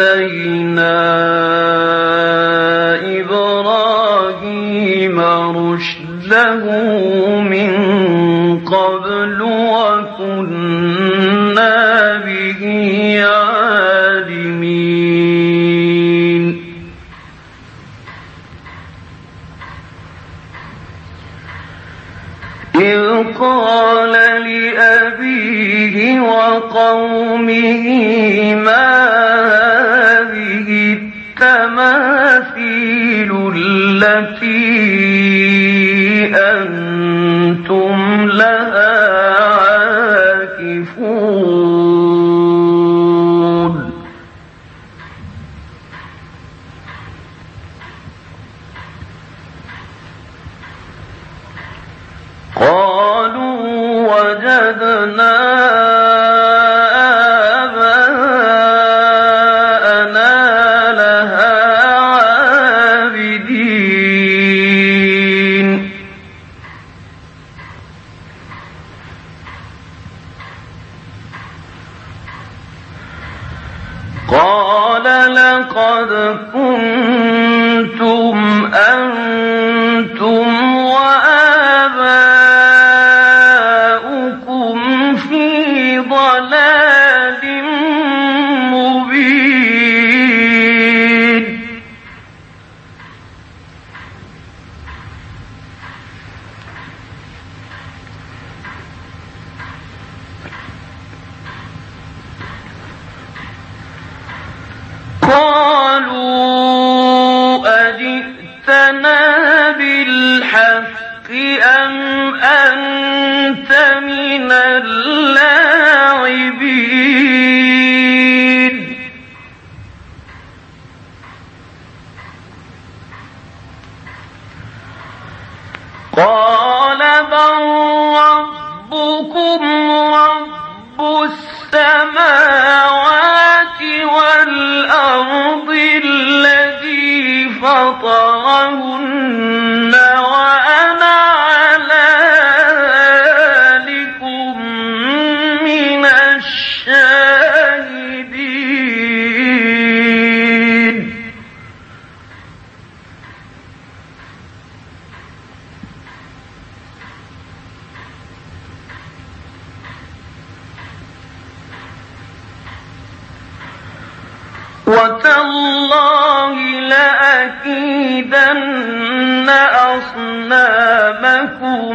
آتينا إبراهيم رشده من قبل وكنا به عالمين وقومه ما هذه التماثيل التي أنتم أجئتنا بالحق أم أنت من اللاعبين قال بل ربكم رب السماوات فطرهن وأنا على ذلكم من الشاهدين. وتالله لأكيدن أصنامكم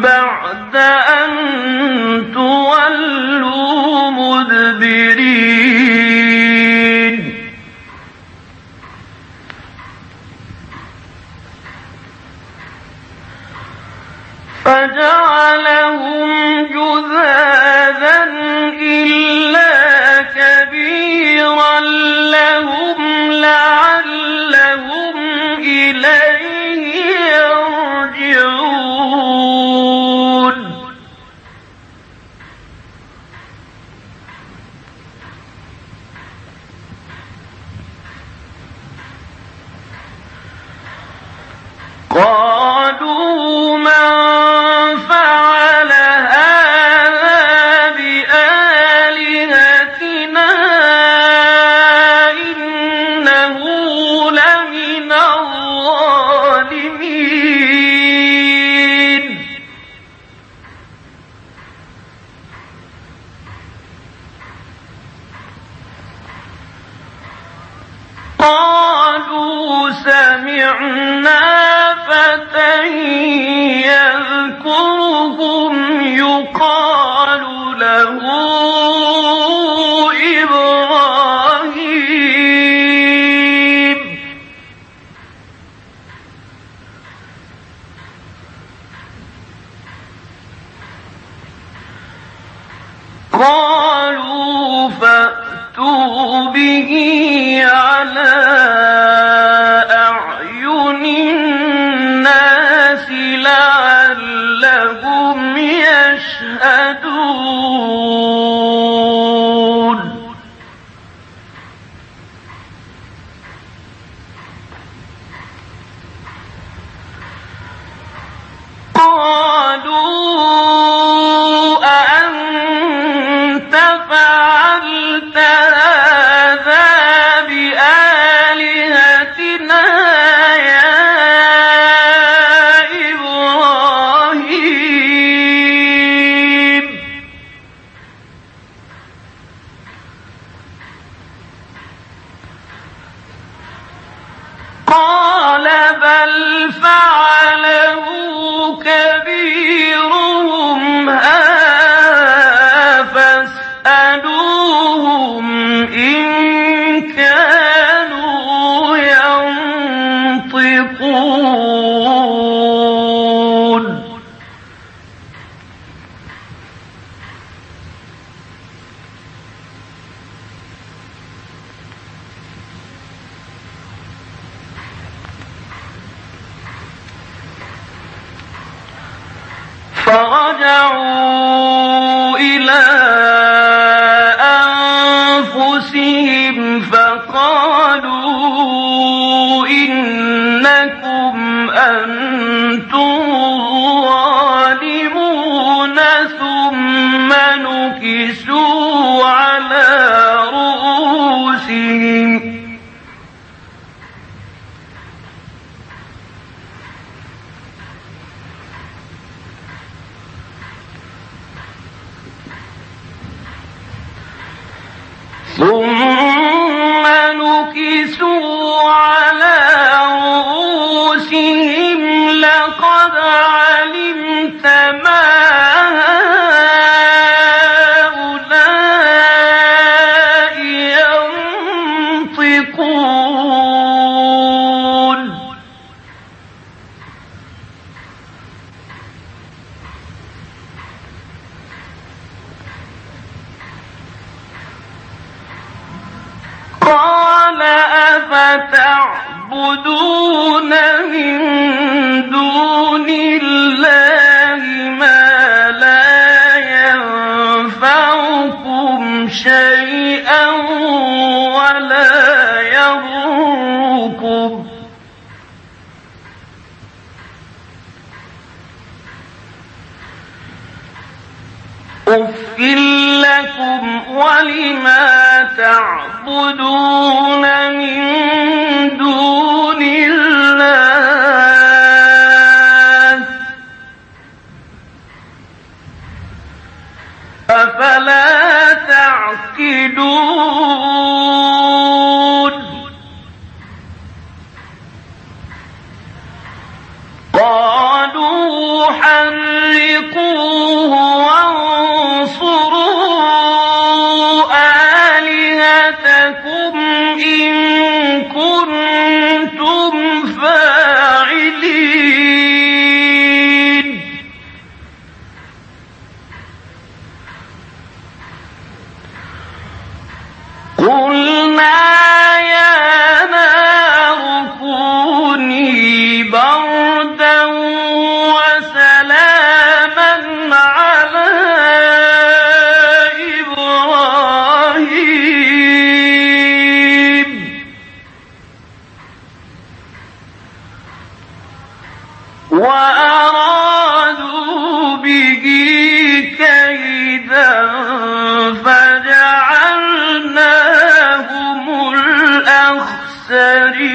بعد أن تولوا مدبرين. فجعلهم يذكرهم يقال له إبراهيم قالوا فأتوا به على شيئا ولا يضركم. أفل لكم ولما تعبدون من دون الله يوقدون قالوا حرقوه وانصروا آلهتكم إن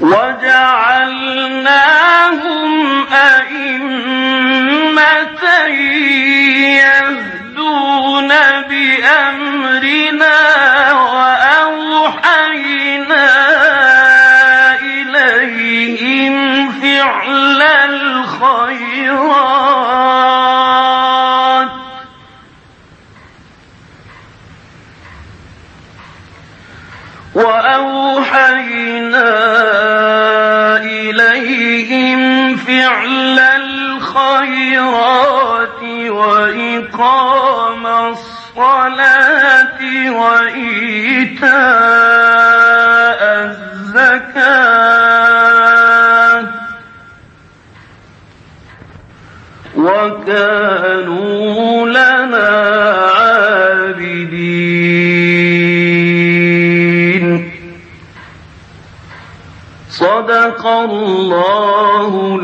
وجعلناهم أئمة يهدون بأمرنا وأوحينا إليهم فعل الخيرات. الصلاة وإيتاء الزكاة. وكانوا لنا عابدين. صدق الله